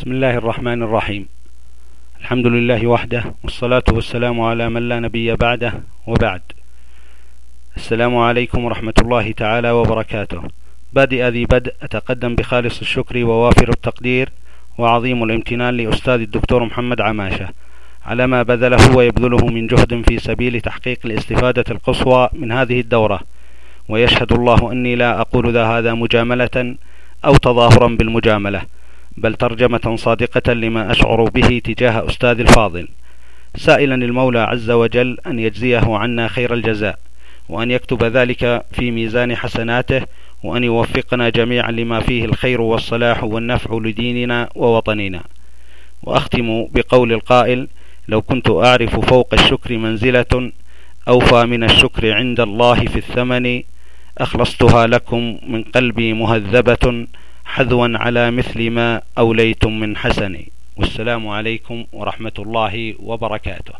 بسم الله الرحمن الرحيم الحمد لله وحده والصلاة والسلام على من لا نبي بعده وبعد السلام عليكم ورحمة الله تعالى وبركاته بادئ ذي بدء أتقدم بخالص الشكر ووافر التقدير وعظيم الامتنان لأستاذ الدكتور محمد عماشة على ما بذله ويبذله من جهد في سبيل تحقيق الاستفادة القصوى من هذه الدورة ويشهد الله أني لا أقول ذا هذا مجاملة أو تظاهرا بالمجاملة بل ترجمة صادقة لما أشعر به تجاه أستاذ الفاضل سائلا المولى عز وجل أن يجزيه عنا خير الجزاء وأن يكتب ذلك في ميزان حسناته وأن يوفقنا جميعا لما فيه الخير والصلاح والنفع لديننا ووطننا. وأختم بقول القائل لو كنت أعرف فوق الشكر منزلة أوفى من الشكر عند الله في الثمن أخلصتها لكم من قلبي مهذبة حذوا على مثل ما أوليتم من حسن والسلام عليكم ورحمة الله وبركاته.